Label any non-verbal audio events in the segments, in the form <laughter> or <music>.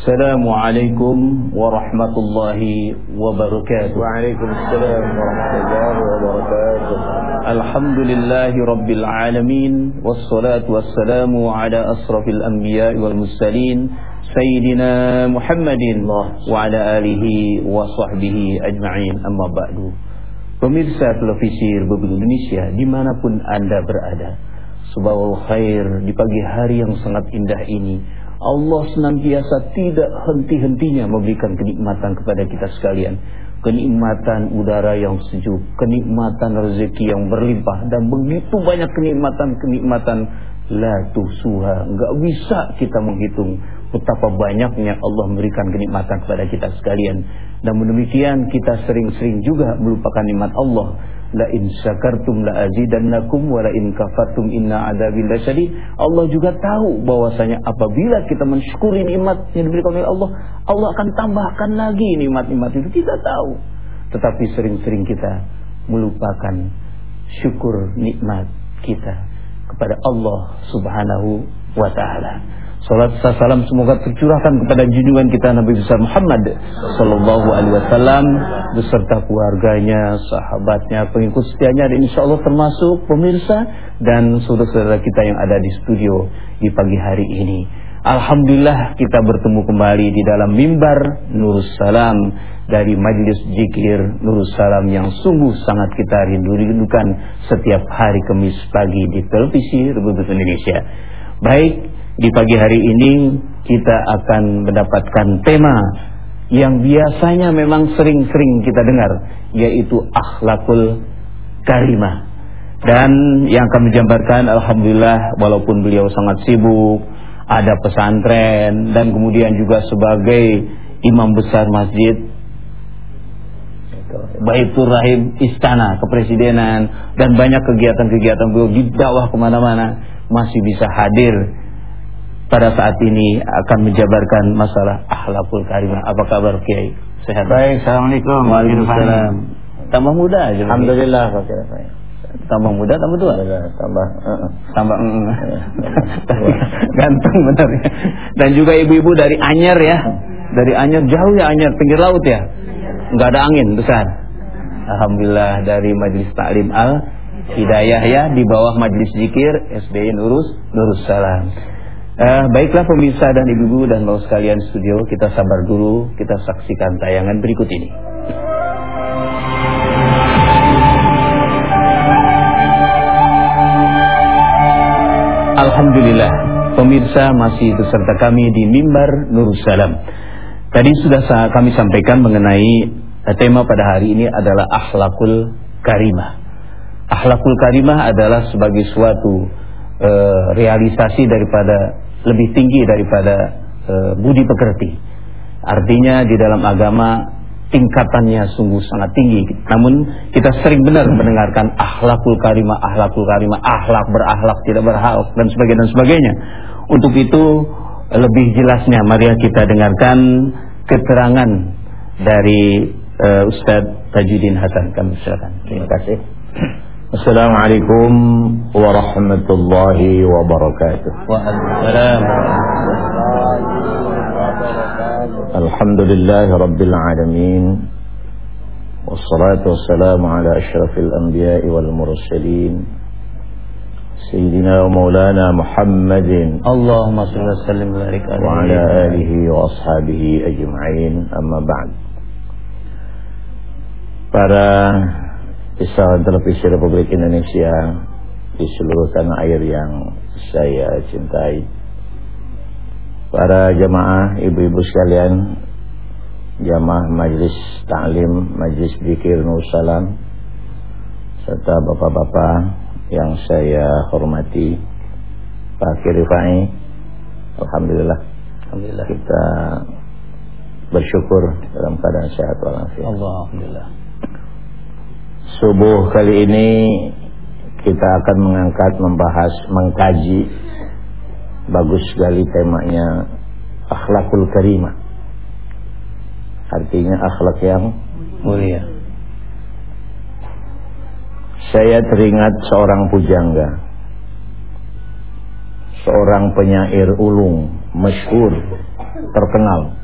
السلام عليكم ورحمة الله وبركاته وعليكم السلام ورحمة الله وبركاته الحمد لله رب العالمين والصلاة والسلام على أشرف الأنبياء والمرسلين سيدنا محمد وعلى آله وصحبه أجمعين أما بعد Pemirsa televisi Republik Indonesia dimanapun Anda berada Subhanallah khair di pagi hari yang sangat indah ini. Allah senantiasa tidak henti-hentinya memberikan kenikmatan kepada kita sekalian. Kenikmatan udara yang sejuk Kenikmatan rezeki yang berlimpah Dan begitu banyak kenikmatan-kenikmatan La tuhsuha. Enggak bisa kita menghitung betapa banyaknya Allah memberikan kenikmatan kepada kita sekalian. Dan demikian kita sering-sering juga melupakan nikmat Allah. La in syakartum la azidannakum wa la in kafartum inna adzabil lasyadid. Allah juga tahu bahwasanya apabila kita mensyukuri nikmat yang diberikan oleh Allah, Allah akan tambahkan lagi nikmat-nikmat itu. Kita tahu. Tetapi sering-sering kita melupakan syukur nikmat kita kepada Allah Subhanahu wa taala. Salat salam semoga tercurahkan kepada junjungan kita Nabi besar Muhammad sallallahu alaihi wasallam beserta keluarganya, sahabatnya, pengikut setianya dan insya Allah termasuk pemirsa dan saudara-saudara kita yang ada di studio di pagi hari ini. Alhamdulillah kita bertemu kembali di dalam mimbar Nurus Salam dari Majelis Jikir Nurus Salam yang sungguh sangat kita rindu-rindukan setiap hari Kamis pagi di televisi Republik Indonesia. Baik, di pagi hari ini kita akan mendapatkan tema yang biasanya memang sering-sering kita dengar yaitu akhlakul karimah. Dan yang kami jambarkan alhamdulillah walaupun beliau sangat sibuk ada pesantren dan kemudian juga sebagai imam besar masjid Baitur Rahim Istana Kepresidenan dan banyak kegiatan-kegiatan beliau di dakwah ke mana-mana masih bisa hadir pada saat ini akan menjabarkan masalah akhlakul karimah. Apa kabar Kiai? Sehat. Baik, Assalamualaikum. Waalaikumsalam. Tambah muda aja. Alhamdulillah Pak Tambah muda, tambah tua. Tambah uh, tambah uh, <laughs> ganteng benar ya. Dan juga ibu-ibu dari Anyer ya. Dari Anyer jauh ya Anyer, pinggir laut ya. Enggak ada angin besar. Alhamdulillah dari Majelis Taklim Al Hidayah ya di bawah Majelis Zikir SBY Nurus Nurus Salam. Uh, baiklah pemirsa dan ibu-ibu dan mau sekalian studio kita sabar dulu kita saksikan tayangan berikut ini. Alhamdulillah pemirsa masih beserta kami di mimbar Nurussalam. Tadi sudah kami sampaikan mengenai eh, tema pada hari ini adalah akhlakul karimah. Akhlakul karimah adalah sebagai suatu uh, realisasi daripada lebih tinggi daripada e, budi pekerti. Artinya di dalam agama tingkatannya sungguh sangat tinggi. Namun kita sering benar mendengarkan akhlakul karimah, akhlakul karimah, akhlak berakhlak, tidak berakhlak dan sebagainya dan sebagainya. Untuk itu lebih jelasnya mari kita dengarkan keterangan dari uh, Ustadz Tajuddin Hasan kami silakan. Terima kasih. Assalamualaikum warahmatullahi wabarakatuh. Waalaikumsalam. Alhamdulillah rabbil alamin. Wassalatu wassalamu ala asyrafil anbiya'i wal mursalin. Sayyidina wa maulana Muhammadin. Allahumma salli wa sallim wa barik Wa ala alihi wa ashabihi ajma'in. Amma ba'd. Para Pisauan Televisi Republik Indonesia di seluruh tanah air yang saya cintai. Para jamaah, ibu-ibu sekalian, jamaah Majlis Ta'lim, Majlis Zikir Nur Salam, serta bapak-bapak yang saya hormati, Pak Kirifai, Alhamdulillah, Alhamdulillah kita bersyukur dalam keadaan sehat walafiat. Alhamdulillah subuh kali ini kita akan mengangkat, membahas, mengkaji bagus sekali temanya akhlakul karimah. Artinya akhlak yang mulia. Saya teringat seorang pujangga. seorang penyair ulung masyhur terkenal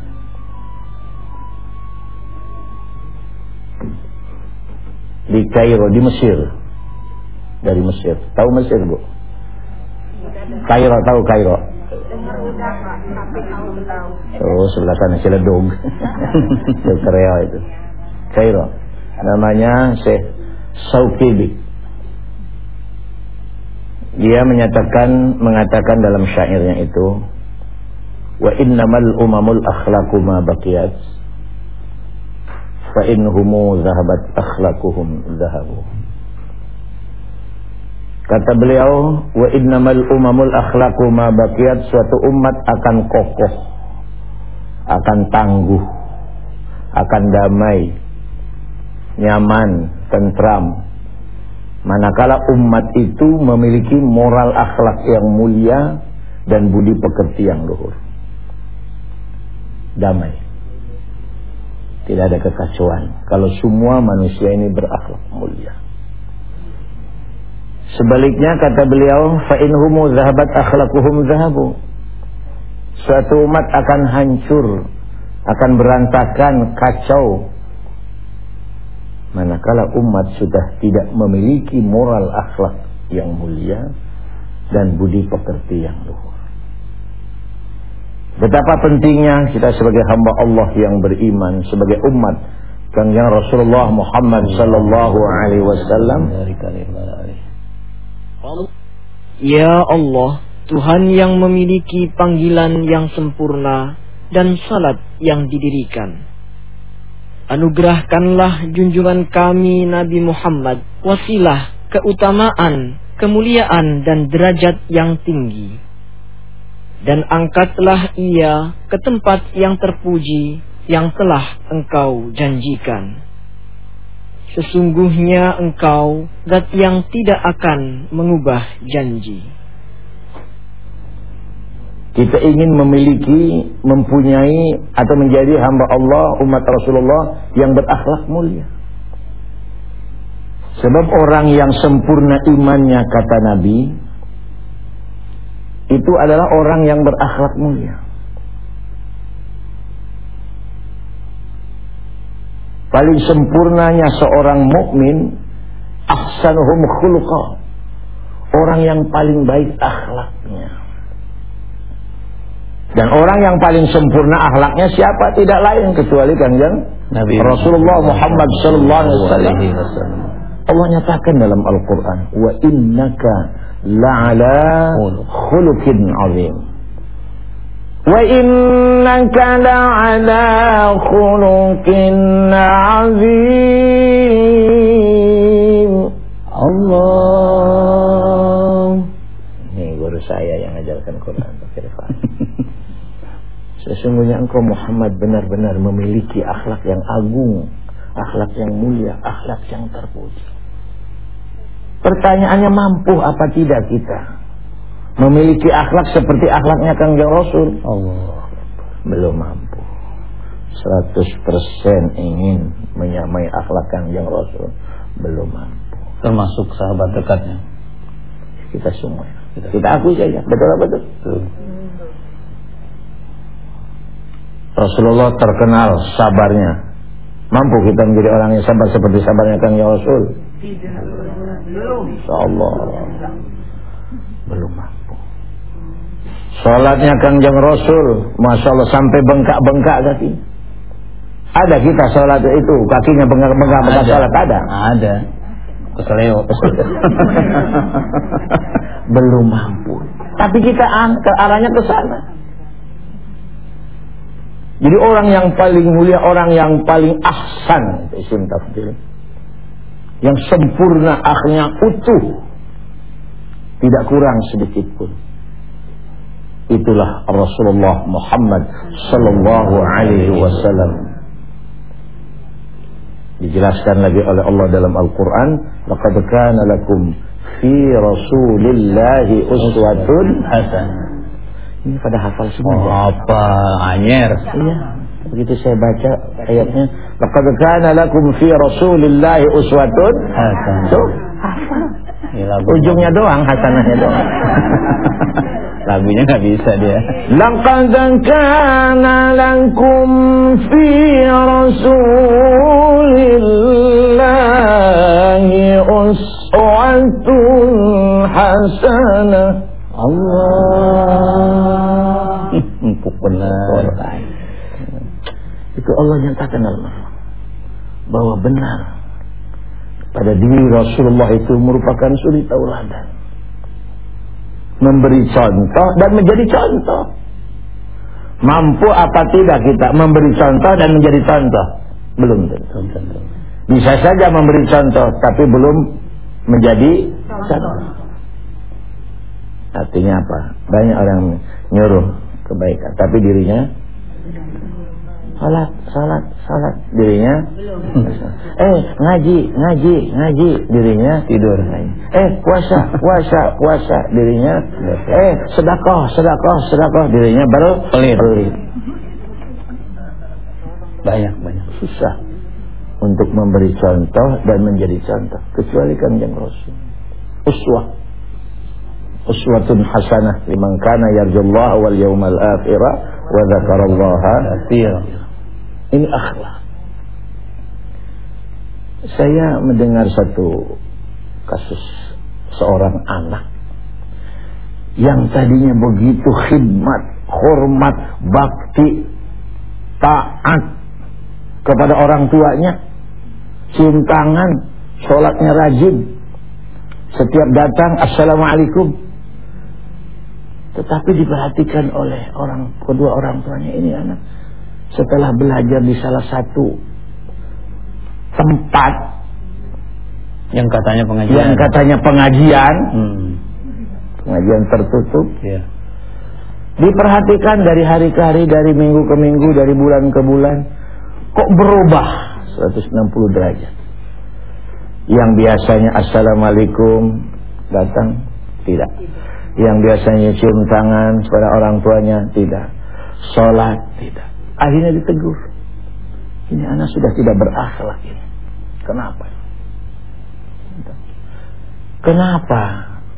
di Kairo di Mesir. Dari Mesir. Tahu Mesir bu? Kairo tahu Kairo? Oh sebelah sana Ciledug. <laughs> Korea itu. Kairo. Namanya Syekh Saukibi. Dia menyatakan mengatakan dalam syairnya itu wa innamal umamul akhlaqu ma baqiyat fa inhumu zahabat akhlaquhum zahabu kata beliau wa innamal umamul akhlaqu ma baqiyat suatu umat akan kokoh akan tangguh akan damai nyaman tentram Manakala umat itu memiliki moral akhlak yang mulia dan budi pekerti yang luhur. Damai. Tidak ada kekacauan. Kalau semua manusia ini berakhlak mulia. Sebaliknya kata beliau, fa'inhumu zahabat akhlakuhum zahabu. Suatu umat akan hancur, akan berantakan, kacau, manakala umat sudah tidak memiliki moral akhlak yang mulia dan budi pekerti yang luhur. Betapa pentingnya kita sebagai hamba Allah yang beriman sebagai umat kanjeng Rasulullah Muhammad sallallahu alaihi wasallam Ya Allah, Tuhan yang memiliki panggilan yang sempurna dan salat yang didirikan. Anugerahkanlah junjungan kami Nabi Muhammad wasilah, keutamaan, kemuliaan dan derajat yang tinggi. Dan angkatlah ia ke tempat yang terpuji yang telah engkau janjikan. Sesungguhnya engkau zat yang tidak akan mengubah janji. Kita ingin memiliki, mempunyai atau menjadi hamba Allah, umat Rasulullah yang berakhlak mulia. Sebab orang yang sempurna imannya kata Nabi itu adalah orang yang berakhlak mulia. Paling sempurnanya seorang mukmin ahsanuhum khuluqa. Orang yang paling baik akhlaknya. Dan orang yang paling sempurna akhlaknya siapa? Tidak lain kecuali kanjeng Nabi Rasulullah Muhammad sallallahu alaihi wasallam. Allah nyatakan dalam Al-Qur'an, "Wa innaka khuluqin 'azim." Wa innaka la'ala khuluqin 'azim. Allah. Ini guru saya yang ajarkan Quran, <laughs> Sesungguhnya engkau Muhammad benar-benar memiliki akhlak yang agung, akhlak yang mulia, akhlak yang terpuji. Pertanyaannya mampu apa tidak kita memiliki akhlak seperti akhlaknya Kangjeng Rasul? Allah belum mampu. 100% ingin menyamai akhlak Kangjeng Rasul belum mampu. Termasuk sahabat dekatnya. Kita semua. Kita, kita akui saja. Betul apa betul? betul. Rasulullah terkenal sabarnya. Mampu kita menjadi orang yang sabar seperti sabarnya Kang Ya Rasul? Tidak. Belum. Insyaallah. Belum mampu. Salatnya Kang Jang Rasul, Masya Allah sampai bengkak-bengkak kaki. Ada kita salat itu, kakinya bengkak-bengkak bekas salat ada. Ada. Keseleo. <laughs> Belum mampu. Tapi kita ke arahnya ke sana. Jadi orang yang paling mulia, orang yang paling ahsan isim tafdil. Yang sempurna akhirnya utuh. Tidak kurang sedikit pun. Itulah Rasulullah Muhammad sallallahu alaihi wasallam. Dijelaskan lagi oleh Allah dalam Al-Qur'an, "Laqad kana lakum fi Rasulillahi uswatun hasanah." Ini pada hafal semua. Oh, apa? Anyer. Iya. Begitu saya baca ayatnya, laqad kana lakum fi Rasulillah uswatun hasanah. Tuh, hafal. Ujungnya doang hasanahnya doang. <laughs> Lagunya nggak bisa dia. Laqad kana lakum fi rasulillahi uswatun hasanah. Allah. <laughs> Empuk benar. Itu Allah nyatakan dalam Al-Quran bahwa benar pada diri Rasulullah itu merupakan suri tauladan. Memberi contoh dan menjadi contoh. Mampu apa tidak kita memberi contoh dan menjadi contoh? Belum tentu. Bisa saja memberi contoh tapi belum menjadi contoh. Artinya apa? Banyak orang nyuruh kebaikan tapi dirinya salat, salat, salat dirinya <laughs> eh ngaji, ngaji, ngaji dirinya Tidur. eh puasa, puasa, puasa dirinya eh sedekah, sedekah, sedekah dirinya baru Pelit. pelit. Banyak banyak. Susah untuk memberi contoh dan menjadi contoh kecuali kanjeng Rasul. Uswah. Uswatun hasanah liman kana yarjullaha wal yawmal akhirah wa dzakarallaha Iya. Ini akhlak. Saya mendengar satu kasus seorang anak yang tadinya begitu khidmat, hormat, bakti, taat kepada orang tuanya, cium tangan, sholatnya rajin, setiap datang assalamualaikum. Tetapi diperhatikan oleh orang kedua orang tuanya ini anak setelah belajar di salah satu tempat Yang katanya pengajian. yang katanya pengajian, Hmm. pengajian tertutup, Iya. diperhatikan dari hari ke hari, dari minggu ke minggu, dari bulan ke bulan, kok berubah 160 derajat. Yang biasanya assalamualaikum datang tidak. Yang biasanya cium tangan kepada orang tuanya tidak. Sholat tidak. Akhirnya ditegur. Ini anak sudah tidak berakhlak ini. Kenapa? Kenapa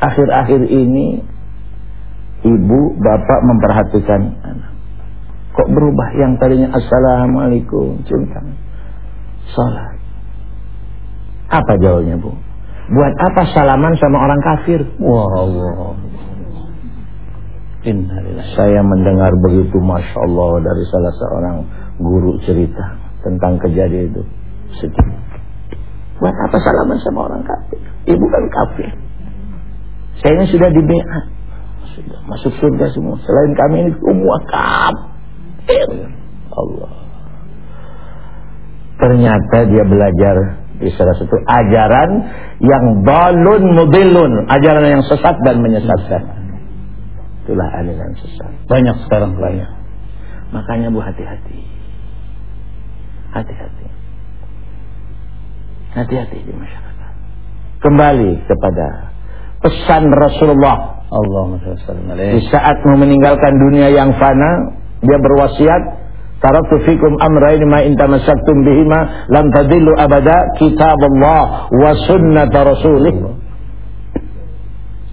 akhir-akhir ini ibu bapak memperhatikan anak? Kok berubah yang tadinya assalamualaikum cium tangan, sholat. Apa jawabnya bu? Buat apa salaman sama orang kafir? Wah Allah. Innalillahi. Saya mendengar begitu Masya Allah dari salah seorang guru cerita tentang kejadian itu. Sedih. Buat apa salaman sama orang kafir? Ibu kan kafir. Saya ini sudah di BA. Sudah masuk surga semua. Selain kami ini semua kafir. Allah. Ternyata dia belajar di salah satu ajaran yang balun mudilun. Ajaran yang sesat dan menyesatkan. Itulah aliran sesat. Banyak sekarang banyak. Makanya bu hati-hati. Hati-hati. Hati-hati di masyarakat. Kembali kepada pesan Rasulullah. Alaihi. Di saat mau meninggalkan dunia yang fana, dia berwasiat, Taraktu fikum amrayn ma in tamassaktum bihima lam tadillu abada kitab Allah wa sunnat rasulih.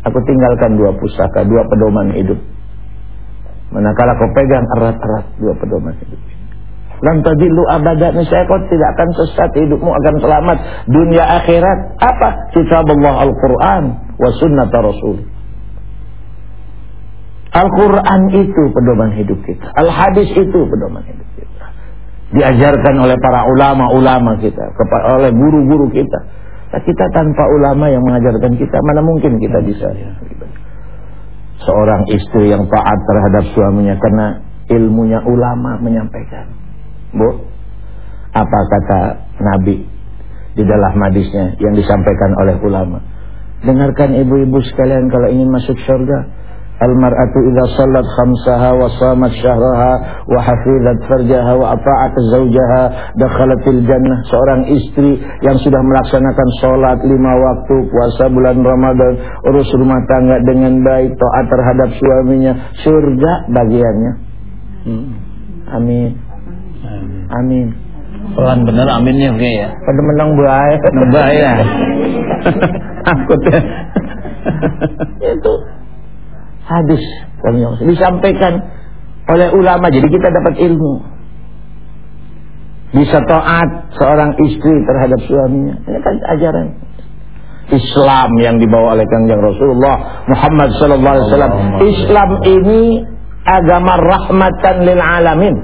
Aku tinggalkan dua pusaka, dua pedoman hidup. Manakala kau pegang erat-erat dua pedoman hidup. Lam tadillu abada saya kau tidak akan sesat hidupmu akan selamat dunia akhirat. Apa? Kitab Allah Al-Quran wa sunnat Rasul. Al-Quran itu pedoman hidup kita. Al-Hadis itu pedoman hidup kita. Diajarkan oleh para ulama-ulama kita, oleh guru-guru kita. Kita tanpa ulama yang mengajarkan kita, mana mungkin kita bisa. Seorang istri yang taat terhadap suaminya karena ilmunya ulama menyampaikan. Bu, apa kata Nabi di dalam hadisnya yang disampaikan oleh ulama? Dengarkan ibu-ibu sekalian kalau ingin masuk surga, Al-mar'atu idza sallat khamsaha wa shamat syahraha wa hafizat farjaha wa ata'at zawjaha dakhalatil jannah. Seorang istri yang sudah melaksanakan sholat lima waktu, puasa bulan Ramadan, urus rumah tangga dengan baik, taat terhadap suaminya, surga bagiannya. Hmm. Amin. Amin. Amin. Pelan bener aminnya oke ya. Pada menang baik. Nembak ya. <laughs> Takut ya. Itu Hadis disampaikan oleh ulama jadi kita dapat ilmu. Bisa taat seorang istri terhadap suaminya. Ini kan ajaran Islam yang dibawa oleh Kanjeng Rasulullah Muhammad sallallahu alaihi wasallam. Islam ini agama rahmatan lil alamin.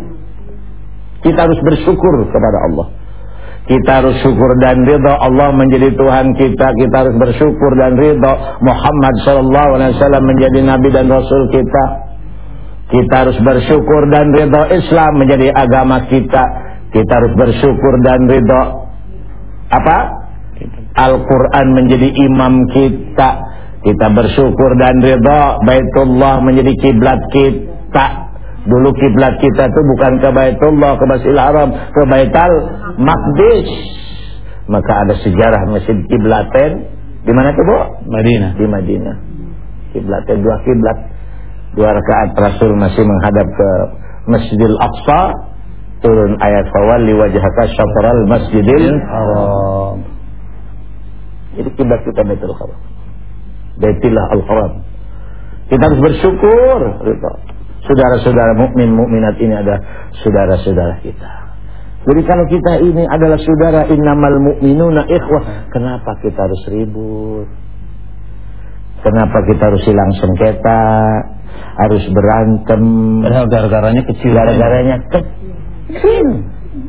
Kita harus bersyukur kepada Allah. Kita harus syukur dan ridha Allah menjadi Tuhan kita. Kita harus bersyukur dan ridha Muhammad sallallahu alaihi wasallam menjadi nabi dan rasul kita. Kita harus bersyukur dan ridha Islam menjadi agama kita. Kita harus bersyukur dan ridha apa? Al-Quran menjadi imam kita Kita bersyukur dan ridha Baitullah menjadi kiblat kita Dulu kiblat kita itu bukan ke Baitullah Ke Masjidil Haram Ke Baital Maqdis Maka ada sejarah Masjid Kiblaten Di mana itu Bu? Madinah Di Madinah Kiblaten dua kiblat Dua rakaat Rasul masih menghadap ke Masjidil Aqsa Turun ayat fawali wajhaka syatral masjidil Haram jadi kiblat kita Baitul Haram. Baitillah Al-Haram. Kita harus bersyukur. Saudara-saudara mukmin mukminat ini ada saudara-saudara kita. Jadi kalau kita ini adalah saudara innamal mu'minuna ikhwah, kenapa kita harus ribut? Kenapa kita harus hilang sengketa? Harus berantem? Padahal gara-garanya kecil. Gara-garanya kecil.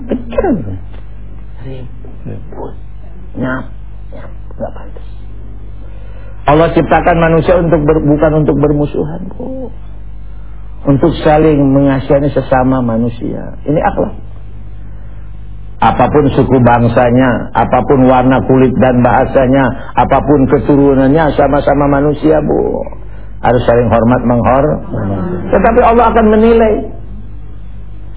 Kecil. Ribut. Nyap nggak pantas. Allah ciptakan manusia untuk ber, bukan untuk bermusuhan, Bu. Untuk saling mengasihani sesama manusia. Ini akhlak. Apa pun suku bangsanya, apa pun warna kulit dan bahasanya, apa pun keturunannya, sama-sama manusia, Bu. Harus saling hormat menghor. Tetapi Allah akan menilai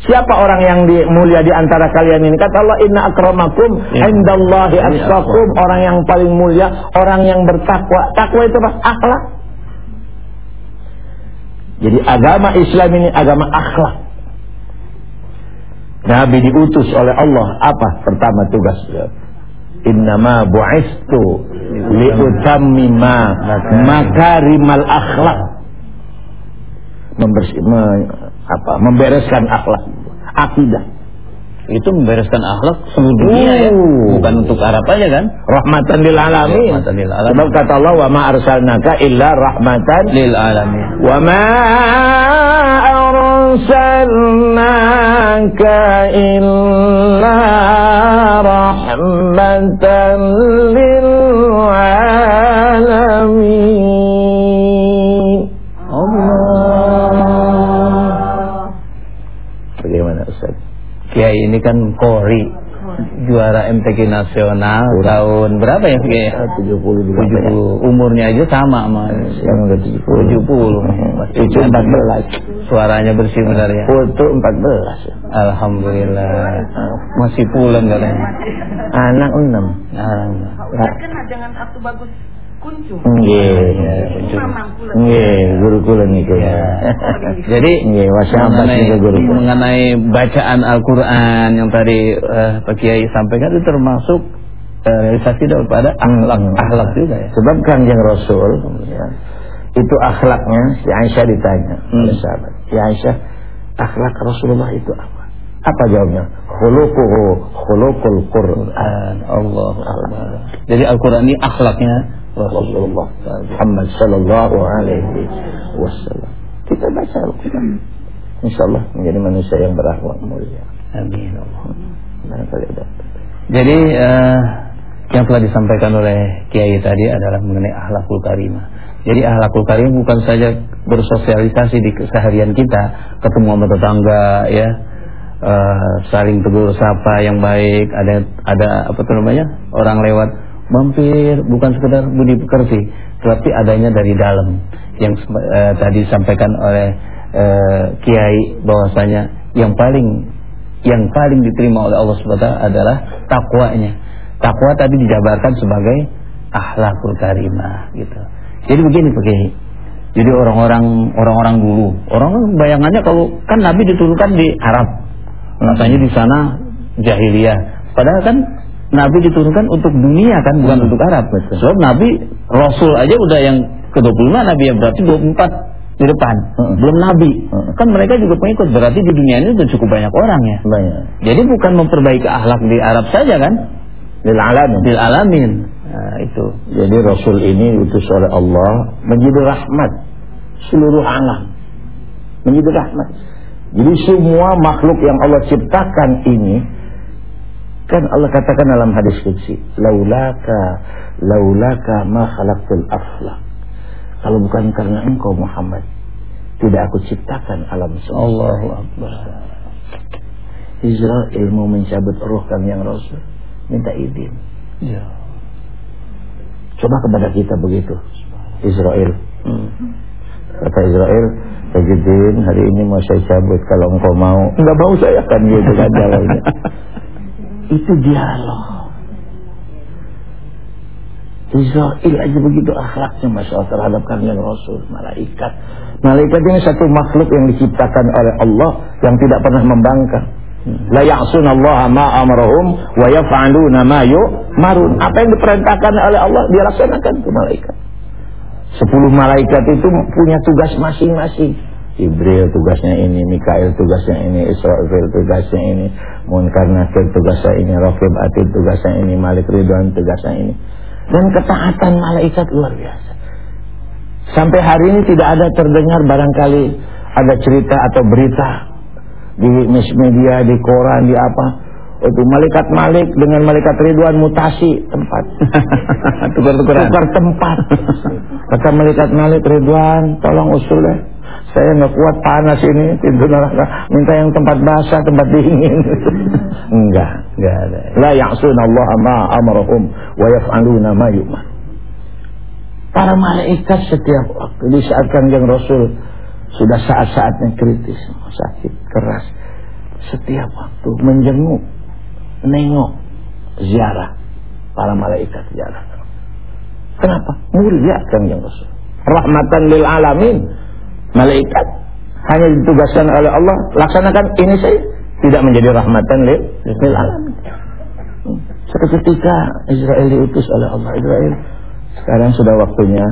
Siapa orang yang di, mulia di antara kalian ini? Kata Allah, Inna akramakum ya. indallahi atqakum. Orang yang paling mulia, orang yang bertakwa. Takwa itu apa? Akhlak. Jadi agama Islam ini agama akhlak. Nabi diutus oleh Allah. Apa? Pertama tugas Innama bu'istu liutammima makarimal akhlak. Membersih, me, apa? Membereskan akhlak. Akidah itu membereskan akhlak seluruh dunia ya. Oh. bukan untuk Arab aja kan? Rahmatan lil alamin. Rahmatan lil alamin. Sebab kata Allah wa ma arsalnaka illa rahmatan lil alamin. Wa ma arsalnaka illa rahmatan lil alamin Kiai ini kan Kori. Juara MTQ nasional Udah. tahun berapa ya Kiai? 70 70 umurnya aja sama sama. Yang udah 70 70 itu 14 suaranya bersih benar ya? Foto 14 Alhamdulillah. Masih pulang katanya. Anak 6 anak kan dengan aktu bagus kuncung. Nggih. Nggih, guru kula niku. Ya. <laughs> Jadi nggih mengenai guru mengenai bacaan Al-Qur'an yang tadi uh, Pak Kiai sampaikan itu termasuk uh, realisasi daripada akhlak hmm. akhlak juga ya. Sebab Kanjeng Rasul ya, itu akhlaknya si Aisyah ditanya hmm. oleh sahabat. Si Aisyah, akhlak Rasulullah itu apa? Apa jawabnya? Khuluquhu khuluqul Qur'an. Allah. Jadi Al-Qur'an ini akhlaknya Rasulullah Muhammad sallallahu alaihi wasallam. Kita baca Al-Quran. Insyaallah menjadi manusia yang berakhlak mulia. Amin. Allah. Jadi uh, yang telah disampaikan oleh Kiai tadi adalah mengenai akhlakul karimah. Jadi akhlakul karimah bukan saja bersosialisasi di keseharian kita, ketemu sama tetangga ya, uh, saling tegur sapa yang baik, ada ada apa tuh namanya? orang lewat mampir bukan sekedar budi pekerti tetapi adanya dari dalam. Yang uh, tadi disampaikan oleh uh, kiai bahwasanya yang paling yang paling diterima oleh Allah SWT adalah takwanya. Takwa tadi dijabarkan sebagai akhlakul karimah gitu. Jadi begini Kiai. Jadi orang-orang orang-orang dulu. Orang bayangannya kalau kan Nabi diturunkan di Arab. Katanya di sana jahiliyah. Padahal kan Nabi diturunkan untuk dunia kan bukan hmm. untuk Arab. Betul. Sebab Nabi Rasul aja udah yang ke-25 Nabi yang berarti 24 di depan, Heeh. belum nabi. Heeh. Kan mereka juga pengikut, berarti di dunia ini sudah cukup banyak orang ya. Banyak. Jadi bukan memperbaiki akhlak di Arab saja kan, Lil alamin. di alamin. Nah, itu. Jadi Rasul ini diutus oleh Allah menjadi rahmat seluruh alam. Menjadi rahmat. Jadi semua makhluk yang Allah ciptakan ini kan Allah katakan dalam hadis qudsi, laulaka laulaka ma khalaqtul aflaq. Kalau bukan karena engkau Muhammad, tidak aku ciptakan alam semesta. Allahu Akbar. Israel mau mencabut roh kami yang Rasul, minta izin. Ya. Coba kepada kita begitu. Israel. Hmm. Kata Israel, Tajuddin hari ini mau saya cabut kalau engkau mau. Enggak mau saya kan gitu kan jawabnya. <laughs> Itu dialog. Israel aja begitu akhlaknya Masya Allah terhadap kalian Rasul, malaikat. Malaikat ini satu makhluk yang diciptakan oleh Allah yang tidak pernah membangkang. La ya'sun Allah ma amarahum wa yaf'aluna ma yu'marun. Apa yang diperintahkan oleh Allah dia laksanakan ke malaikat. Sepuluh malaikat itu punya tugas masing-masing. Jibril tugasnya ini, Mikail tugasnya ini, Israfil tugasnya ini, Munkar Nakir tugasnya ini, Raqib Atid tugasnya ini, Malik Ridwan tugasnya ini. Dan ketaatan malaikat luar biasa. Sampai hari ini tidak ada terdengar barangkali ada cerita atau berita di media, di koran, di apa. Itu malaikat Malik dengan malaikat Ridwan mutasi tempat. <laughs> Tukar-tukaran. Tukar tempat. Kata malaikat Malik Ridwan, tolong usul deh. Saya nggak kuat panas ini pintu neraka. Minta yang tempat basah, tempat dingin. <laughs> enggak, enggak ada. La ya'sun Allah ma amarahum wa yaf'aluna ma yu'mar. Para malaikat setiap waktu di saat kanjeng Rasul sudah saat-saatnya kritis, sakit, keras. Setiap waktu menjenguk, nengok, ziarah para malaikat ziarah. Kenapa? Mulia kanjeng Rasul. Rahmatan lil alamin. Malaikat hanya ditugaskan oleh Allah laksanakan ini saja tidak menjadi rahmatan lil, alamin. Suatu ketika Israel diutus oleh Allah Israel sekarang sudah waktunya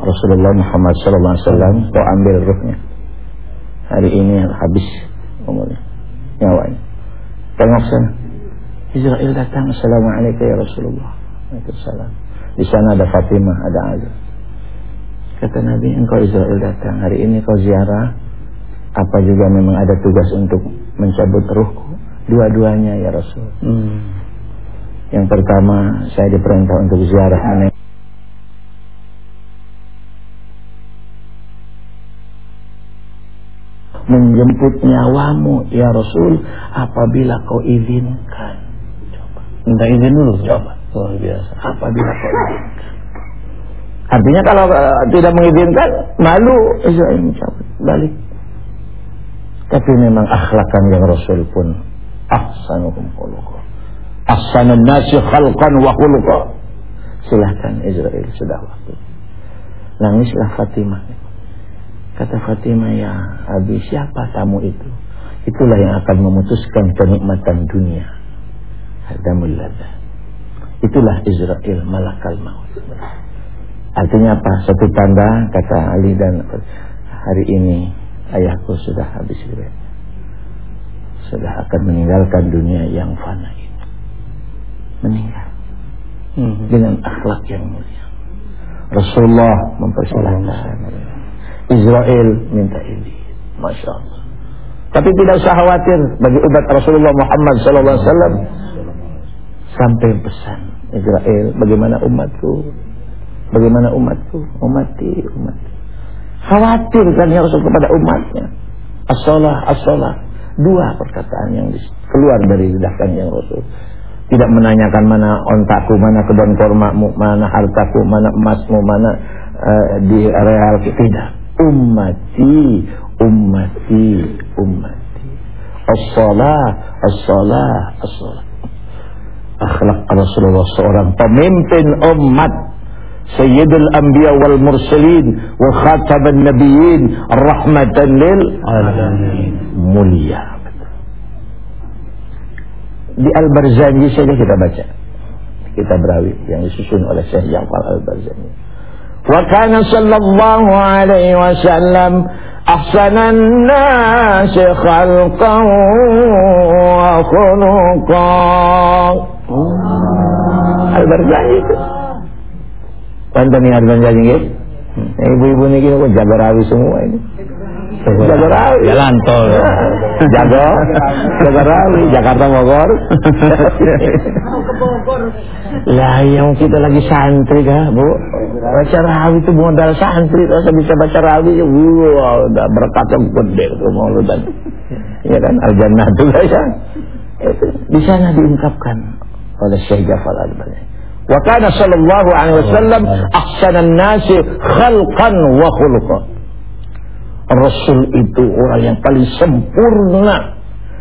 Rasulullah Muhammad sallallahu alaihi wasallam kau ambil ruhnya. Hari ini habis umurnya nyawanya. Tengok sana. Israel datang, Assalamualaikum ya Rasulullah. Di sana ada Fatimah, ada Ali. Kata Nabi, engkau Israel datang. Hari ini kau ziarah. Apa juga memang ada tugas untuk mencabut ruhku. Dua-duanya ya Rasul. Hmm. Yang pertama, saya diperintah untuk ziarah menengok. Menjemput nyawamu ya Rasul apabila kau izinkan. Coba. Minta izin dulu. Coba. Luar biasa. apabila kau izinkan. Artinya kalau eh, tidak mengizinkan, malu Israel mencabut balik. Tapi memang akhlakan yang Rasul pun ahsanuhum khuluqa. Ahsanun nasi khalqan wa khuluqa. Silahkan Israel sudah waktu. Nangislah Fatimah. Kata Fatimah, ya Abi siapa tamu itu? Itulah yang akan memutuskan kenikmatan dunia. Hadamul ladzat. Itulah Israel malakal maut. Artinya apa? Satu tanda kata Ali dan hari ini ayahku sudah habis riwayat. Sudah akan meninggalkan dunia yang fana ini. Meninggal Hmm. dengan akhlak yang mulia. Rasulullah mempersilahkan. Israel minta ini. Masya Allah. Tapi tidak usah khawatir bagi umat Rasulullah Muhammad wasallam sampai pesan Israel bagaimana umatku bagaimana umatku? Umati umati khawatir kan ya Rasul kepada umatnya. As-salah as-salah. Dua perkataan yang keluar dari lidah yang Rasul. Tidak menanyakan mana ontakku mana kebun kormamu mana hartaku mana emasmu mana eh, di real. Tidak. Ummati ummati ummati as-salah as-salah as-salah. Akhlak Rasulullah seorang pemimpin umat Sayyidul Anbiya wal Mursalin wa khataban nabiyyin rahmatan lil Alamin. mulia di Al-Barzanji saja kita baca kita berawi yang disusun oleh Syekh Ja'far Al-Barzanji Wa kana sallallahu alaihi wasallam ahsanan nas khalqan wa khuluqan. Wonten ing Al-Barzanji nggih. Ibu-ibu niki kok jaga rawi semua ini. Jaga rawi. Jalan tol. <laughs> Jaga, jaga rawi. Jakarta Bogor. <laughs> Lah yang kita lagi santri kah bu Baca rawi itu modal santri Rasa bisa baca rawi ya Wah udah berkata gede itu mauludan Ya kan Al-Jannah itu <laughs> ya itu Di sana diungkapkan oleh Syekh Jafar Al-Bani Wa kana sallallahu alaihi wasallam ahsanan nasi khalqan wa khuluqan Rasul itu orang yang paling sempurna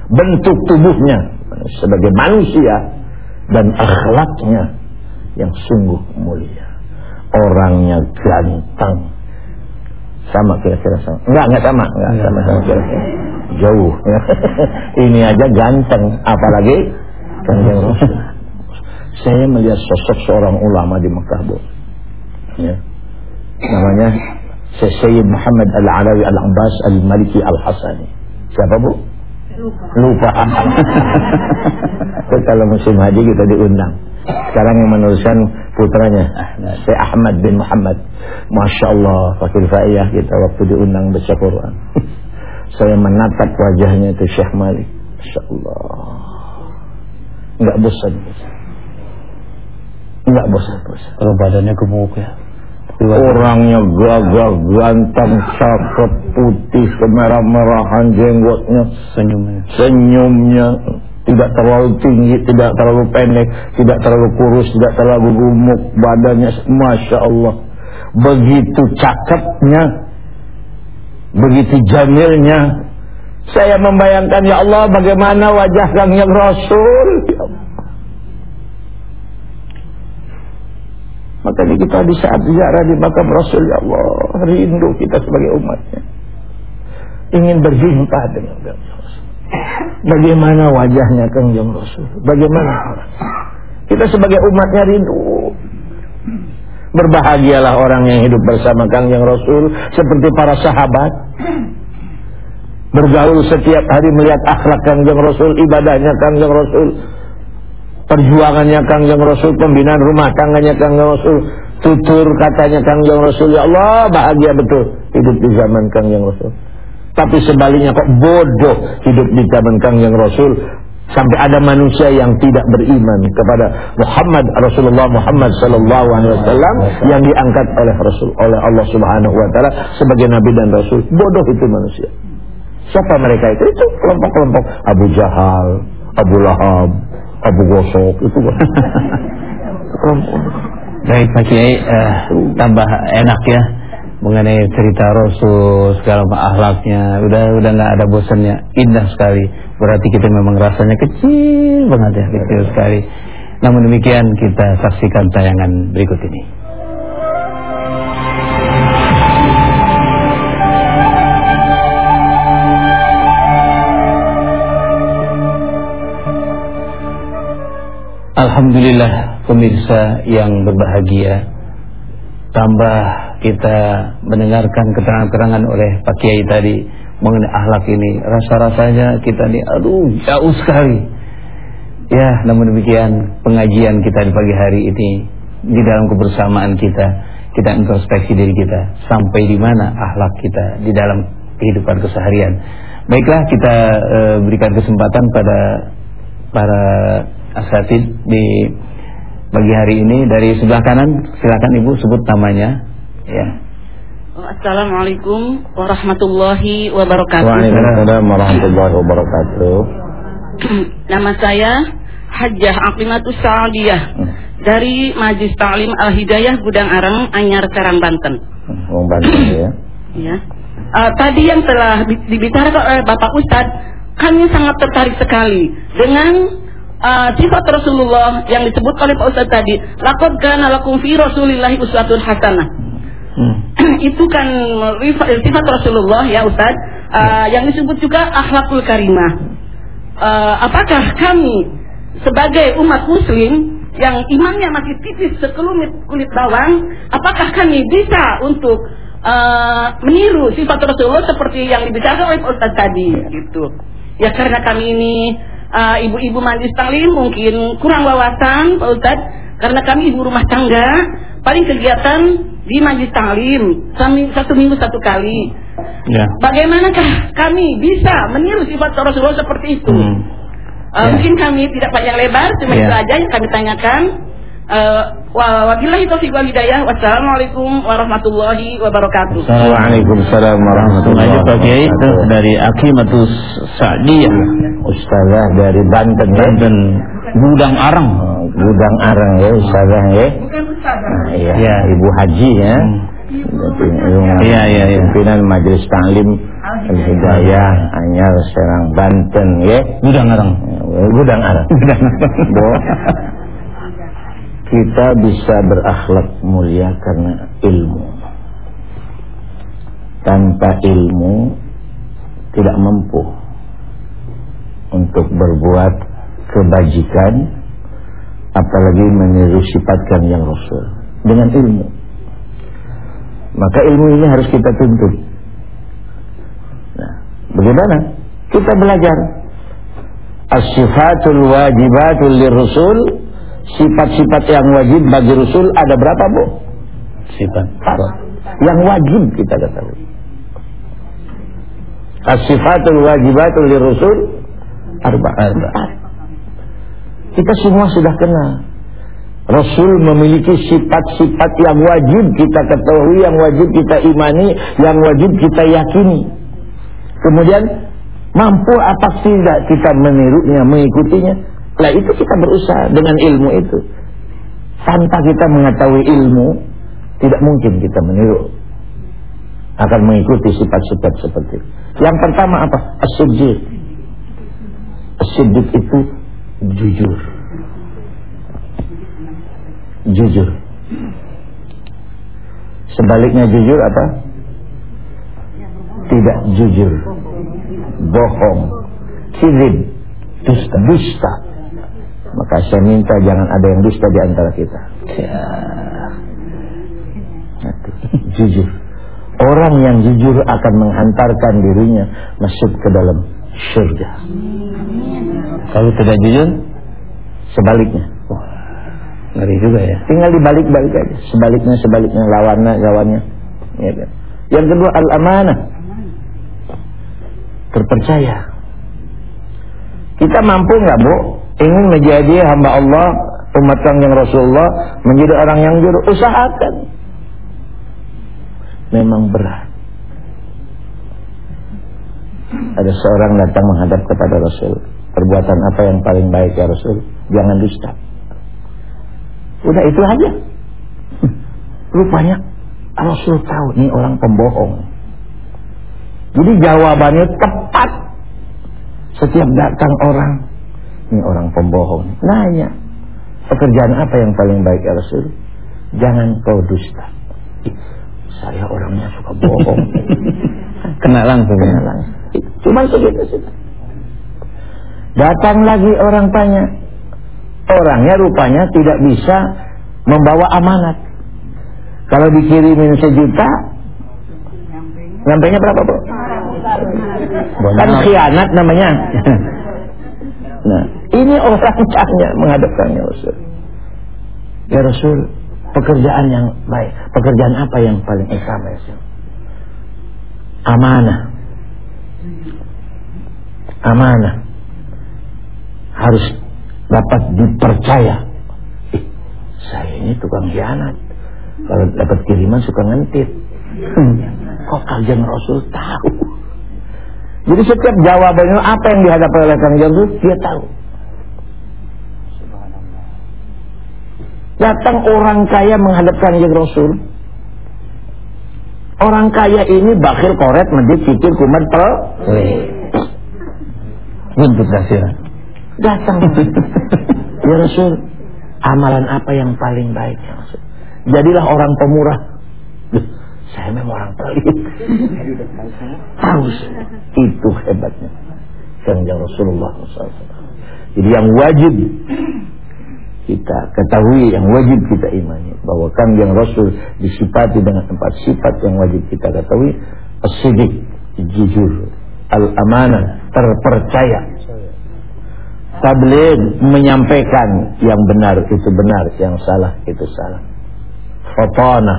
bentuk tubuhnya sebagai manusia dan akhlaknya yang sungguh mulia. Orangnya ganteng. Sama kira-kira sama. Enggak, enggak sama, enggak sama sama kira-kira. Jauh. <laughs> Ini aja ganteng, apalagi Rasul. Saya melihat sosok seorang ulama di Mekah, Bu. Ya. Namanya Sayyid Muhammad Al-Alawi Al-Abbas Al-Maliki Al-Hasani. Siapa, Bu? lupa <laughs> kalau musim haji kita diundang sekarang yang meneruskan putranya Syekh Ahmad bin Muhammad Masya Allah Fakir Fa'iyah kita waktu diundang baca Quran <laughs> saya menatap wajahnya itu Syekh Malik Masya Allah nggak bosan nggak bosan-bosan Kalau badannya gemuk ya. Orangnya gagah, ganteng, cakep, putih, kemerah-merahan jenggotnya, Senyumnya. senyumnya tidak terlalu tinggi, tidak terlalu pendek, tidak terlalu kurus, tidak terlalu gemuk, badannya masya Allah. Begitu cakepnya, begitu jamilnya. Saya membayangkan ya Allah bagaimana wajah kang yang Rasul. Ya Allah. Makanya kita di saat ziarah di makam Rasul ya Allah rindu kita sebagai umatnya ingin berjumpa dengan Rasul. Bagaimana wajahnya Kanjeng Rasul? Bagaimana kita sebagai umatnya rindu. Berbahagialah orang yang hidup bersama Kanjeng Rasul seperti para sahabat. Bergaul setiap hari melihat akhlak Kanjeng Rasul, ibadahnya Kanjeng Rasul, perjuangannya Kanjeng Rasul, pembinaan rumah tangganya Kanjeng Rasul, tutur katanya Kanjeng Rasul, ya Allah bahagia betul hidup di zaman Kanjeng Rasul. Tapi sebaliknya kok bodoh hidup di zaman Kanjeng Rasul sampai ada manusia yang tidak beriman kepada Muhammad Rasulullah Muhammad sallallahu alaihi wasallam yang diangkat oleh Rasul oleh Allah Subhanahu wa taala sebagai nabi dan rasul. Bodoh itu manusia. Siapa mereka itu? Itu kelompok-kelompok Abu Jahal, Abu Lahab, Abu Gosok itu kelompok. Baik Pak Kiai, eh, tambah enak ya mengenai cerita Rasul segala macam akhlaknya. Udah udah nggak ada bosannya. Indah sekali. Berarti kita memang rasanya kecil banget ya kecil sekali. Namun demikian kita saksikan tayangan berikut ini Alhamdulillah pemirsa yang berbahagia. Tambah kita mendengarkan keterangan-keterangan oleh Pak Kiai tadi mengenai akhlak ini. Rasa-rasanya kita ini aduh jauh sekali. Ya namun demikian pengajian kita di pagi hari ini di dalam kebersamaan kita kita introspeksi diri kita sampai di mana akhlak kita di dalam kehidupan keseharian. Baiklah kita e, berikan kesempatan pada para asatid di pagi hari ini dari sebelah kanan silakan ibu sebut namanya ya Assalamualaikum warahmatullahi wabarakatuh. Waalaikumsalam warahmatullahi wabarakatuh. <clears throat> Nama saya Hajjah Aqimatus Saadiyah dari Majlis Ta'lim Al Hidayah Gudang Areng Anyar Serang Banten. Wong Banten ya. <clears throat> Ya. Eh, tadi yang telah di- dibicarakan oleh Bapak Ustadz, kami sangat tertarik sekali dengan eh, sifat Rasulullah yang disebut oleh Pak Ustadz tadi. Laqad kana lakum fi Rasulillahi uswatun hasanah. Hmm. <clears throat> itu kan sifat Rasulullah ya Ustaz Uh, yang disebut juga akhlakul karimah Uh, apakah kami sebagai umat muslim yang imannya masih tipis sekelumit kulit bawang, apakah kami bisa untuk uh, meniru sifat Rasulullah seperti yang dibicarakan oleh Pak Ustaz tadi gitu. Ya karena kami ini uh, ibu-ibu mandi taklim mungkin kurang wawasan Pak Ustaz karena kami ibu rumah tangga paling kegiatan di majlis taklim satu minggu satu kali. Ya. Bagaimanakah kami bisa meniru sifat Rasulullah seperti itu? Hmm. Uh, ya. Mungkin kami tidak panjang lebar, cuma ya. itu aja yang kami tanyakan. Uh, wabillahi taufiq wal hidayah. Wassalamualaikum warahmatullahi wabarakatuh. Waalaikumsalam warahmatullahi wabarakatuh. itu dari Akimatus Sa'diyah. Ustazah dari Banten ya. Banten. Gudang Arang. Oh, Gudang Arang ya Ustazah ya. Bukan Ustazah. Nah, iya. ya. Ibu Haji ya. Hmm. Iya, iya, iya. Pimpinan Majelis Taklim Al-Hidayah Anyar Serang Banten ya. Gudang Arang. Gudang Arang. Bo, <laughs> kita bisa berakhlak mulia karena ilmu. Tanpa ilmu tidak mampu untuk berbuat kebajikan apalagi meniru sifatkan yang Rasul dengan ilmu. Maka ilmu ini harus kita tuntut Bagaimana? Kita belajar. As-sifatul wajibatul lirrusul Sifat-sifat yang wajib bagi Rasul ada berapa bu? Sifat Yang wajib kita ketahui As-sifatul wajibatul lirrusul Arba Arba Kita semua sudah kenal Rasul memiliki sifat-sifat yang wajib kita ketahui, yang wajib kita imani, yang wajib kita yakini. Kemudian mampu apa tidak kita menirunya, mengikutinya. Lah itu kita berusaha dengan ilmu itu. Tanpa kita mengetahui ilmu, tidak mungkin kita meniru. Akan mengikuti sifat-sifat seperti itu. Yang pertama apa? As-siddiq. Itu jujur. Jujur. Sebaliknya jujur apa? tidak jujur bohong kizib dusta dusta maka saya minta jangan ada yang dusta di antara kita. Ya. jujur. Orang yang jujur akan menghantarkan dirinya masuk ke dalam surga. Kalau tidak jujur? Sebaliknya. Ngeri juga ya. Tinggal dibalik-balik aja. Sebaliknya sebaliknya lawannya lawannya. Ya, kan? yang kedua al-amanah. Terpercaya. Kita mampu nggak bu ingin menjadi hamba Allah umat yang Rasulullah menjadi orang yang jujur usahakan. Memang berat. Ada seorang datang menghadap kepada Rasul. Perbuatan apa yang paling baik ya Rasul? Jangan dusta. Udah itu aja. <laughs> Rupanya Rasul tahu nih orang pembohong. Jadi jawabannya tepat. Setiap datang orang, ini orang pembohong, nanya, pekerjaan apa yang paling baik ya Rasul? Jangan kau dusta. Saya orangnya suka bohong. <laughs> Kena langsung. Kena langsung. Cuma segitu saja. Datang lagi orang tanya. Orangnya rupanya tidak bisa membawa amanat. Kalau dikirimin sejuta, Nyampainya berapa, Bu? Kan khianat namanya. <laughs> nah, ini orang tanya menghadapkannya Rasul. Ya Rasul, pekerjaan yang baik, pekerjaan apa yang paling utama ya Rasul? Amanah. Amanah. Harus dapat dipercaya. Eh, saya ini tukang khianat. Kalau dapat kiriman suka ngentit. <laughs> Kok kajian Rasul tahu? Jadi setiap jawabannya apa yang dihadapi oleh Kang Rasul, dia tahu. Datang orang kaya menghadapkan Kanjeng Rasul. Orang kaya ini bakir koret medit cicil kumat pel. Untuk dasir. Datang. <laughs> ya Rasul, amalan apa yang paling baik ya Rasul? Jadilah orang pemurah. Saya memang orang pelit. Haus. Itu hebatnya. Kanjeng Rasulullah SAW. Jadi yang wajib kita ketahui yang wajib kita imani. Bahwa yang Rasul disifati dengan empat sifat yang wajib kita ketahui. As-sidiq jujur al-amanah terpercaya. Tabligh menyampaikan yang benar itu benar yang salah itu salah. Fatana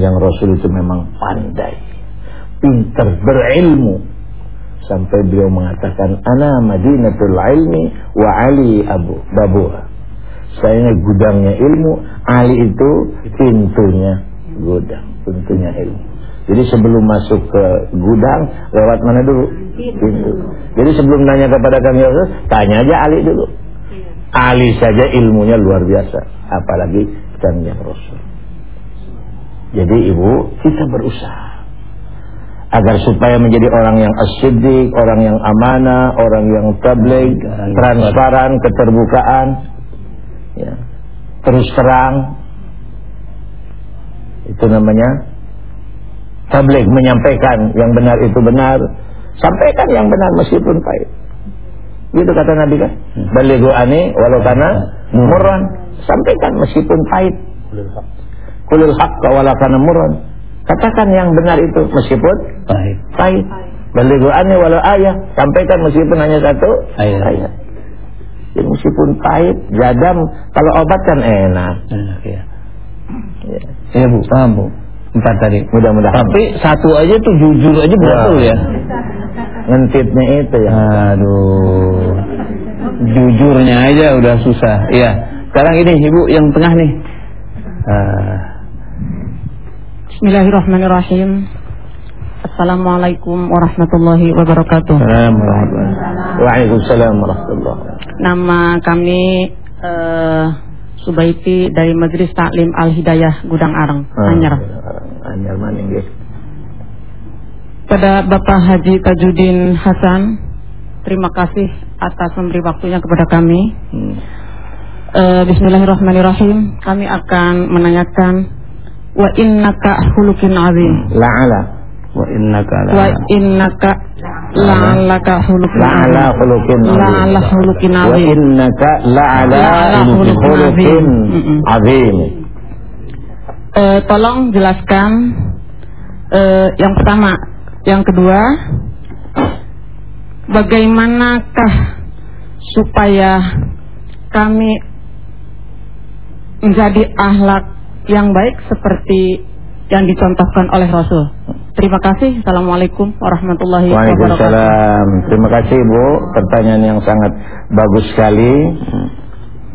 yang Rasul itu memang pandai. Pintar berilmu. Sampai beliau mengatakan ana madinatul ilmi wa ali abu babuha saya ini gudangnya ilmu ali itu pintunya gudang pintunya ilmu. Jadi sebelum masuk ke gudang lewat mana dulu? Pintu. Jadi sebelum nanya kepada kami tanya aja ali dulu. Ali saja ilmunya luar biasa apalagi kami yang rasul. Jadi ibu kita berusaha agar supaya menjadi orang yang asyiddiq, orang yang amanah, orang yang tabligh, transparan, keterbukaan, terus terang. Itu namanya tabligh menyampaikan yang benar itu benar, sampaikan yang benar meskipun pahit. Gitu kata Nabi kan. Hmm. Balighu ani walau kana murran, sampaikan meskipun pahit. Kulil haqqa walau kana murran Katakan yang benar itu meskipun pahit. Pahit. Balighu'ani walau ayah. Sampaikan meskipun hanya satu ayat. Jadi meskipun pahit, jadam kalau obat kan enak. Enak ya. Ya, ya Bu, paham Bu. Empat tadi. Mudah-mudahan. Tapi satu aja tuh jujur aja betul ya. Ngentipnya itu ya. Aduh. Jujurnya aja udah susah. Iya. Sekarang ini Ibu yang tengah nih. Uh, Bismillahirrahmanirrahim. Assalamualaikum warahmatullahi wabarakatuh. Waalaikumsalam warahmatullahi Nama kami uh, Subaiti dari Majelis Taklim Al Hidayah Gudang Areng, ah, Anyar. Anyar maning Pada Bapak Haji Tajudin Hasan, terima kasih atas memberi waktunya kepada kami. Hmm. Uh, Bismillahirrahmanirrahim. Kami akan menanyakan wa innaka hulukin azim la'ala wa innaka wa innaka la'alaka hulukin la'ala hulukin la'ala hulukin azim. Wa innaka la'ala hulukin azim. uh, tolong jelaskan uh, yang pertama. Yang kedua bagaimanakah supaya kami menjadi ahlak yang baik seperti yang dicontohkan oleh Rasul. Terima kasih. Assalamualaikum warahmatullahi wabarakatuh. Terima kasih Bu. Pertanyaan yang sangat bagus sekali.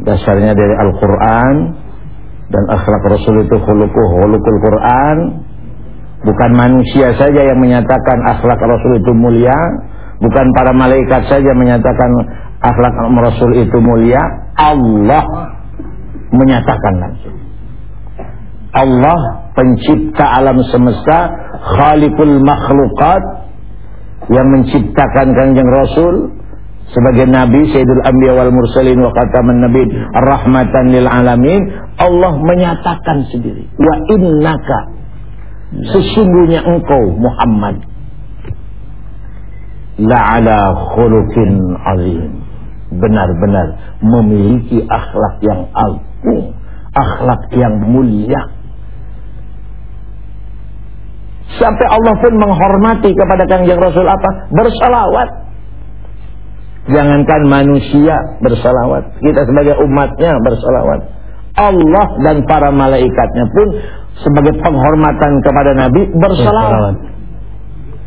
Dasarnya dari Al-Quran dan akhlak Rasul itu khuluquh khuluqul Quran. Bukan manusia saja yang menyatakan akhlak Rasul itu mulia, bukan para malaikat saja menyatakan akhlak Rasul itu mulia, Allah menyatakan langsung. Allah pencipta alam semesta Khalikul makhlukat yang menciptakan kanjeng Rasul sebagai nabi Sayyidul Anbiya wal Mursalin wa khataman nabi rahmatan lil alamin. Allah menyatakan sendiri wa innaka sesungguhnya engkau Muhammad la'ala khuluqin azim. Benar-benar memiliki akhlak yang agung akhlak yang mulia Sampai Allah pun menghormati kepada kanjeng Rasul apa? Bersalawat. Jangankan manusia bersalawat. Kita sebagai umatnya bersalawat. Allah dan para malaikatnya pun sebagai penghormatan kepada Nabi bersalawat.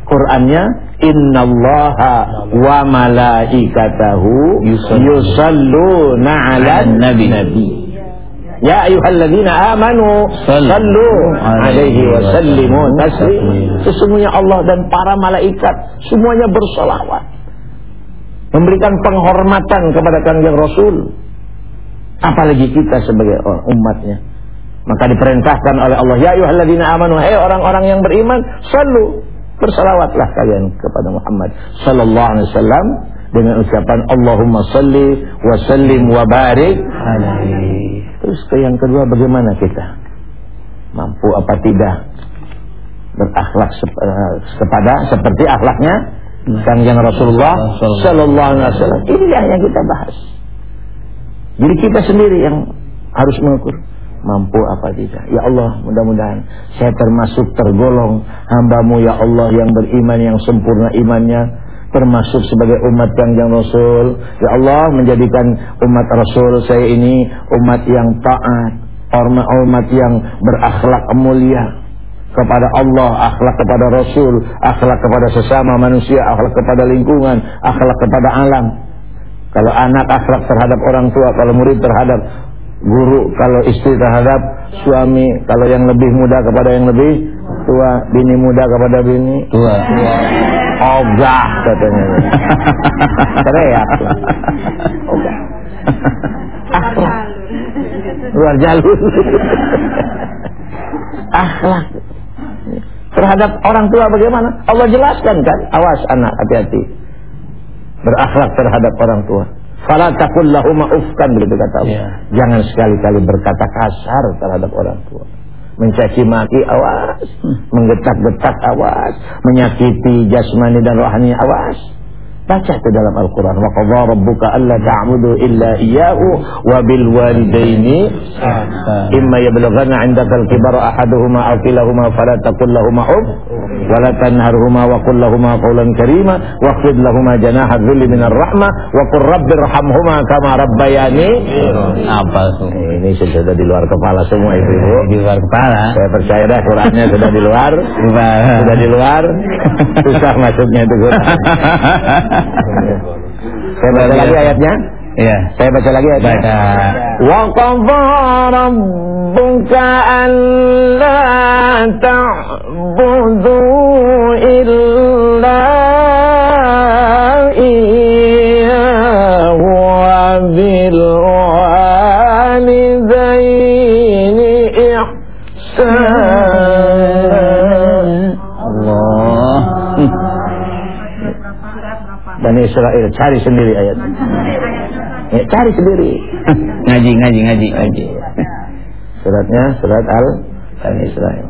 Qur'annya innallaha wa malaikatahu yusalluna 'alan nabi. nabi. Ya ayyuhalladzina amanu sallu alaihi wa sallimu. Sesungguhnya Allah dan para malaikat semuanya bersolawat. Memberikan penghormatan kepada kanjeng Rasul. Apalagi kita sebagai umatnya. Maka diperintahkan oleh Allah, ya ayyuhalladzina amanu, hai orang-orang yang beriman, sallu bersalawatlah kalian kepada Muhammad sallallahu alaihi wasallam dengan ucapan Allahumma salli wa sallim wa barik alaihi. Terus ke yang kedua bagaimana kita? Mampu apa tidak berakhlak eh, kepada seperti akhlaknya yang Rasulullah sallallahu alaihi wasallam. Ini yang kita bahas. Jadi kita sendiri yang harus mengukur mampu apa tidak. Ya Allah, mudah-mudahan saya termasuk tergolong hambamu ya Allah yang beriman yang sempurna imannya termasuk sebagai umat yang Rasul. Ya Allah, menjadikan umat Rasul saya ini umat yang taat, umat yang berakhlak mulia kepada Allah, akhlak kepada Rasul, akhlak kepada sesama manusia, akhlak kepada lingkungan, akhlak kepada alam. Kalau anak akhlak terhadap orang tua, kalau murid terhadap guru, kalau istri terhadap suami, kalau yang lebih muda kepada yang lebih tua, bini muda kepada bini tua. Ogah katanya. <laughs> Teriak. Ogah. Akhlak. Luar jalur. Akhlak. Terhadap orang tua bagaimana? Allah jelaskan kan? Awas anak, hati-hati. Berakhlak terhadap orang tua. Fala takul lahuma ufkan begitu kata Allah. Yeah. Jangan sekali-kali berkata kasar terhadap orang tua. Mencaci maki awas, menggetak-getak awas, menyakiti jasmani dan rohani awas. Baca itu dalam Al-Quran. Wa qadha rabbuka alla ta'budu illa iyyahu wa bil walidaini imma yablughanna 'indaka al-kibara ahaduhuma aw kilahuma fala taqul lahumā uff wa la tanharhuma wa qul lahumā qawlan karīma waqfid lahumā janāha min ar-rahmah wa qur rabbi irhamhumā kamā apa itu? Ini sudah di luar kepala semua itu Ibu. Di luar kepala. Saya percaya dah Qurannya sudah di luar. sudah di luar. Susah masuknya itu Quran. <laughs> Saya baca lagi ayatnya. Iya. Saya baca lagi ayatnya. Baca. Wa qadha rabbuka alla ta'budu illa iyyahu wa bil Bani Israel cari sendiri ayat. Ya, cari sendiri. <laughs> ngaji, ngaji, ngaji, ngaji. Suratnya surat Al Bani Israel.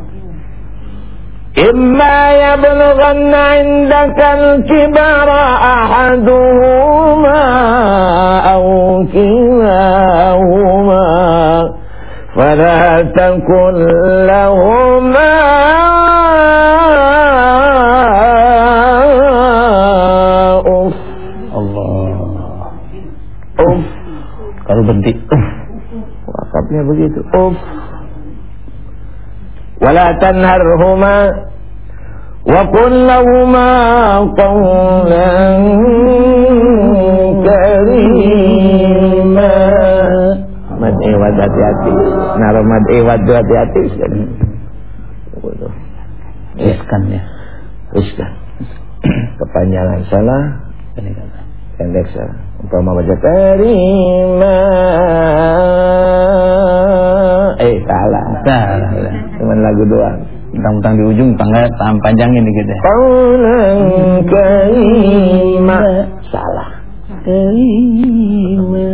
إما يبلغن عندك الكبر أحدهما أو كلاهما فلا تكن لهما Kalau bentik. Uh. Wakafnya begitu. Uf. Wala tanharhuma wa qul lahuma qawlan karima. Mad iwad hati-hati. Naruh mad iwad tu hati-hati. Riskan ya. Riskan. Kepanjangan salah, pendek salah. Umpama baca terima. Eh salah. Salah. Cuman lagu doang. Tentang-tentang di ujung tangga tam panjangin dikit ya. Qawlan karima. Salah. Terima.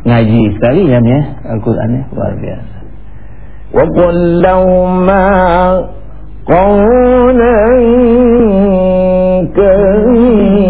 Ngaji sekalian ya Al-Qur'annya luar biasa. Wa qul lahuma qawlan karima.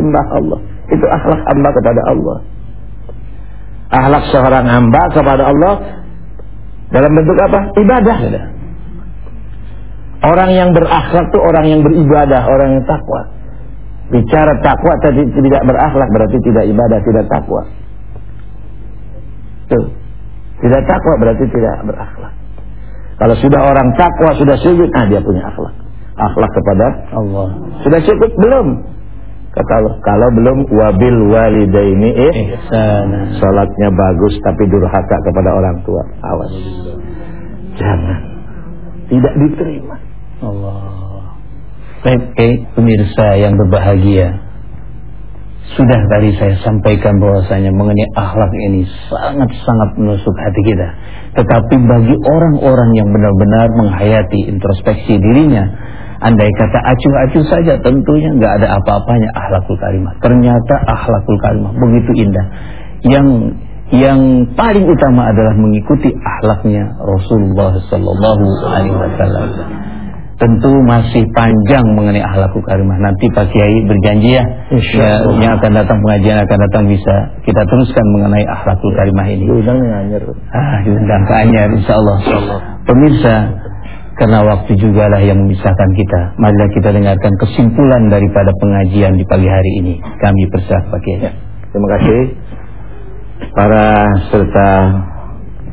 sembah Allah. Itu akhlak hamba kepada Allah. Akhlak seorang hamba kepada Allah dalam bentuk apa? Ibadah. Orang yang berakhlak itu orang yang beribadah orang yang takwa. Bicara takwa tadi tidak berakhlak berarti tidak ibadah tidak takwa. Tuh tidak takwa berarti tidak berakhlak. Kalau sudah orang takwa sudah sujud nah dia punya akhlak. Akhlak kepada Allah. sudah cukup? Belum kata Allah kalau belum wabil walidaini eh Ihsana. salatnya bagus tapi durhaka kepada orang tua awas jangan tidak diterima Allah. Baik, eh, pemirsa yang berbahagia. sudah tadi saya sampaikan bahwasanya mengenai akhlak ini sangat-sangat menusuk hati kita. Tetapi bagi orang-orang yang benar-benar menghayati introspeksi dirinya, andai kata acuh-acuh saja tentunya nggak ada apa-apanya akhlakul karimah. Ternyata akhlakul karimah begitu indah. Yang yang paling utama adalah mengikuti akhlaknya Rasulullah Sallallahu Alaihi Wasallam. Tentu masih panjang mengenai akhlakul karimah. Nanti Pak Kiai berjanji ya, ya yang akan datang pengajian akan datang bisa kita teruskan mengenai akhlakul karimah ini. Diundang Anyar. Ah, diundang ke Anyar insya Allah. Pemirsa, karena waktu juga lah yang memisahkan kita. Marilah kita dengarkan kesimpulan daripada pengajian di pagi hari ini. Kami Pak Kiai. Ya, terima kasih para serta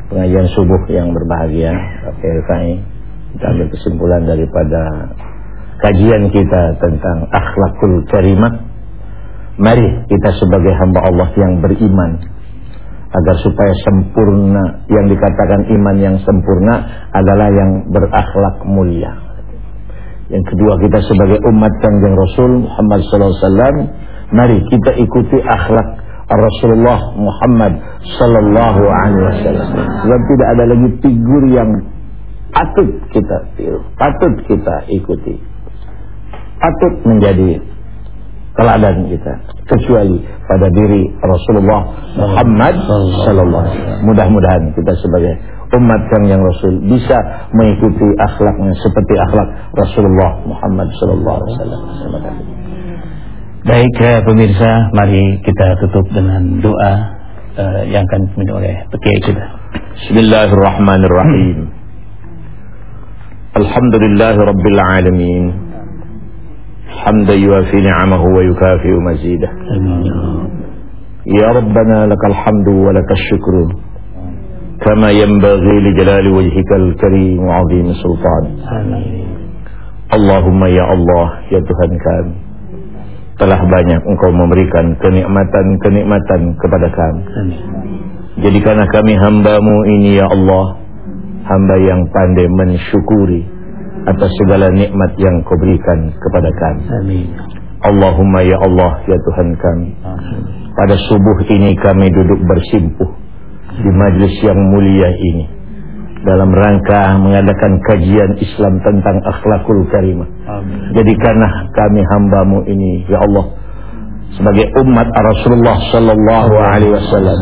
pengajian subuh yang berbahagia, Kiai kita ambil kesimpulan daripada kajian kita tentang akhlakul karimah mari kita sebagai hamba Allah yang beriman agar supaya sempurna yang dikatakan iman yang sempurna adalah yang berakhlak mulia. Yang kedua kita sebagai umat kanjeng Rasul Muhammad sallallahu alaihi wasallam mari kita ikuti akhlak Rasulullah Muhammad sallallahu alaihi wasallam. Sebab tidak ada lagi figur yang patut kita tiru, patut kita ikuti, patut menjadi teladan kita kecuali pada diri Rasulullah Muhammad sallallahu alaihi wasallam. Mudah-mudahan kita sebagai umat yang Rasul bisa mengikuti akhlaknya seperti akhlak Rasulullah Muhammad sallallahu alaihi wasallam. Terima. Baik eh, pemirsa, mari kita tutup dengan doa eh, yang akan dipimpin oleh Kiai kita. Bismillahirrahmanirrahim. <clears throat> Alhamdulillahirabbil alamin. حمدا يوافي نعمه ويكافئ مزيده يا ربنا لك الحمد ولك الشكر كما ينبغي لجلال وجهك الكريم وعظيم سلطان اللهم يا الله ya Tuhan kami telah banyak engkau memberikan kenikmatan-kenikmatan kepada kami jadikanlah kami hambamu ini ya Allah hamba yang pandai mensyukuri atas segala nikmat yang kau berikan kepada kami. Amin. Allahumma ya Allah ya Tuhan kami. Pada subuh ini kami duduk bersimpuh di majlis yang mulia ini dalam rangka mengadakan kajian Islam tentang akhlakul karimah. Jadikanlah kami hambamu ini ya Allah sebagai umat Rasulullah sallallahu alaihi wasallam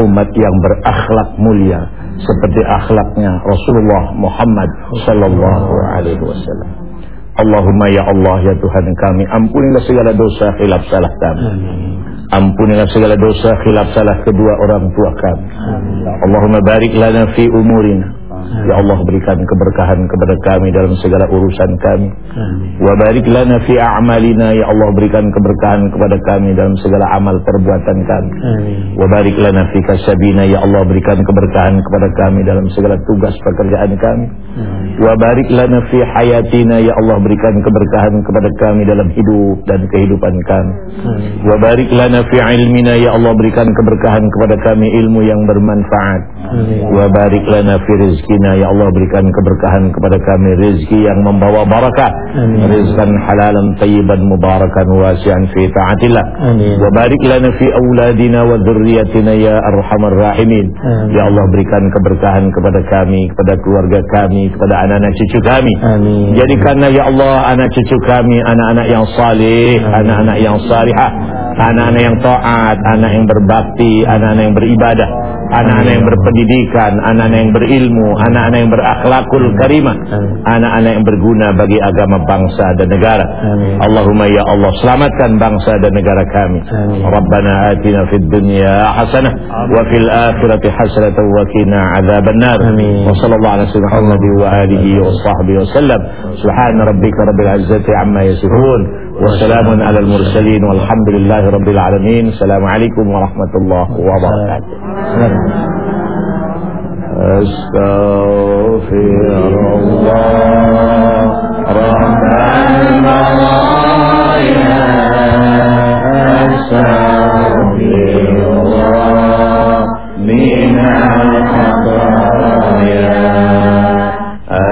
umat yang berakhlak mulia seperti akhlaknya Rasulullah Muhammad sallallahu alaihi wasallam. Allahumma ya Allah ya Tuhan kami ampunilah segala dosa khilaf salah kami. Ampunilah segala dosa khilaf salah kedua orang tua kami. Allahumma barik lana fi umurina Ya Allah berikan keberkahan kepada kami dalam segala urusan kami. Wa barik lana fi a'malina ya Allah berikan keberkahan kepada kami dalam segala amal perbuatan kami. Wa barik lana fi kasabina ya Allah berikan keberkahan kepada kami dalam segala tugas pekerjaan kami. Wa barik lana fi hayatina ya Allah berikan keberkahan kepada kami dalam hidup dan kehidupan kami. Wa barik lana fi ilmina ya Allah berikan keberkahan kepada kami ilmu yang bermanfaat. Wa barik lana fi rizkina ya Allah berikan keberkahan kepada kami rezeki yang membawa barakah. Rizqan halalan tayyiban mubarakan wasi'an fi ta'atillah. Wa barik lana fi auladina wa dzurriyyatina ya arhamar rahimin. Amin. ya Allah berikan keberkahan kepada kami kepada keluarga kami kepada anak-anak cucu kami. Amin. jadikanlah ya Allah anak cucu kami anak-anak yang saleh anak-anak yang salihah anak-anak yang taat anak yang berbakti anak-anak yang beribadah anak-anak yang berpendidikan anak-anak yang berilmu anak-anak yang berakhlakul karimah, anak-anak yang berguna bagi agama bangsa dan negara. Amin. Allahumma ya Allah selamatkan bangsa dan negara kami. Amin. Rabbana atina fid dunya hasanah wa fil akhirati wa qina adzabannar. Wa sallallahu ala sayyidina wa alihi wa sahbihi. Subhana rabbika rabbil izzati amma yasifun wa salamun mursalin walhamdulillahi rabbil alamin. Assalamualaikum warahmatullahi wabarakatuh. أستغفر الله رب المرايا أستغفر